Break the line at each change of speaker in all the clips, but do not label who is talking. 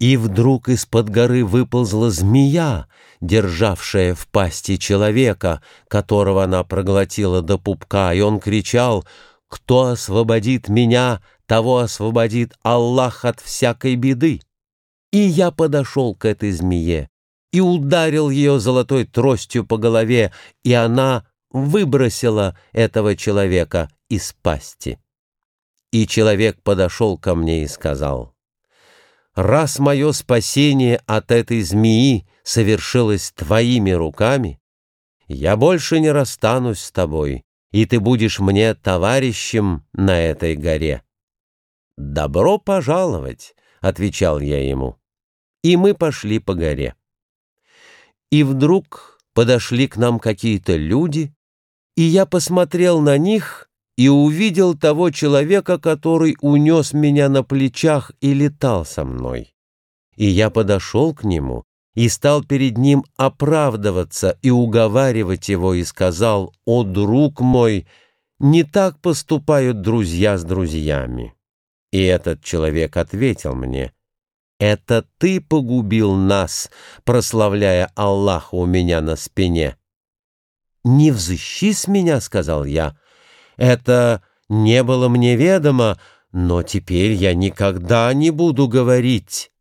И вдруг из-под горы выползла змея, державшая в пасти человека, которого она проглотила до пупка, и он кричал «Кто освободит меня, того освободит Аллах от всякой беды». И я подошел к этой змее и ударил ее золотой тростью по голове, и она выбросила этого человека из пасти. И человек подошел ко мне и сказал, «Раз мое спасение от этой змеи совершилось твоими руками, я больше не расстанусь с тобой, и ты будешь мне товарищем на этой горе». «Добро пожаловать», — отвечал я ему, и мы пошли по горе. И вдруг подошли к нам какие-то люди, и я посмотрел на них и увидел того человека, который унес меня на плечах и летал со мной. И я подошел к нему и стал перед ним оправдываться и уговаривать его, и сказал, «О, друг мой, не так поступают друзья с друзьями». И этот человек ответил мне, «Это ты погубил нас, прославляя Аллаха у меня на спине». «Не взыщи с меня», — сказал я, — это не было мне ведомо, но теперь я никогда не буду говорить.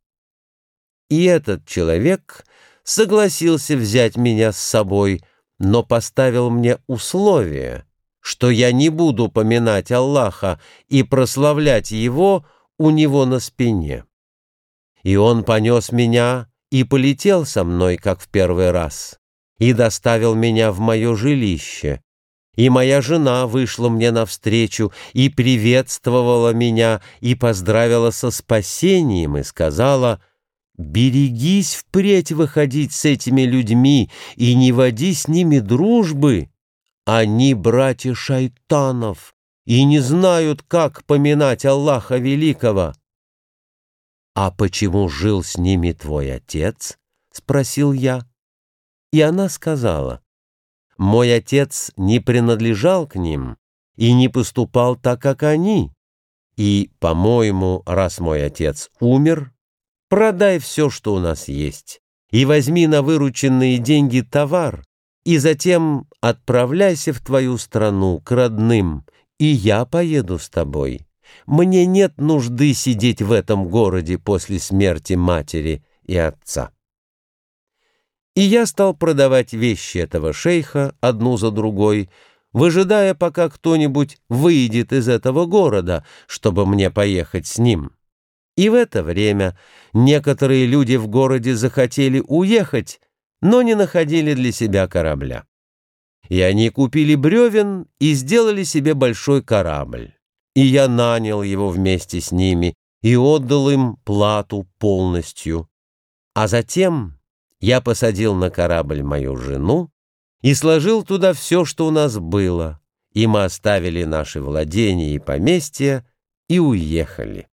И этот человек согласился взять меня с собой, но поставил мне условие, что я не буду поминать Аллаха и прославлять Его у него на спине. И он понес меня и полетел со мной, как в первый раз, и доставил меня в мое жилище, и моя жена вышла мне навстречу и приветствовала меня и поздравила со спасением и сказала, «Берегись впредь выходить с этими людьми и не води с ними дружбы. Они братья шайтанов и не знают, как поминать Аллаха Великого». «А почему жил с ними твой отец?» — спросил я. И она сказала, — мой отец не принадлежал к ним и не поступал так, как они. И, по-моему, раз мой отец умер, продай все, что у нас есть, и возьми на вырученные деньги товар, и затем отправляйся в твою страну к родным, и я поеду с тобой. Мне нет нужды сидеть в этом городе после смерти матери и отца. И я стал продавать вещи этого шейха одну за другой, выжидая, пока кто-нибудь выйдет из этого города, чтобы мне поехать с ним. И в это время некоторые люди в городе захотели уехать, но не находили для себя корабля. И они купили бревен и сделали себе большой корабль. И я нанял его вместе с ними и отдал им плату полностью. А затем я посадил на корабль мою жену и сложил туда все, что у нас было, и мы оставили наши владения и поместья и уехали.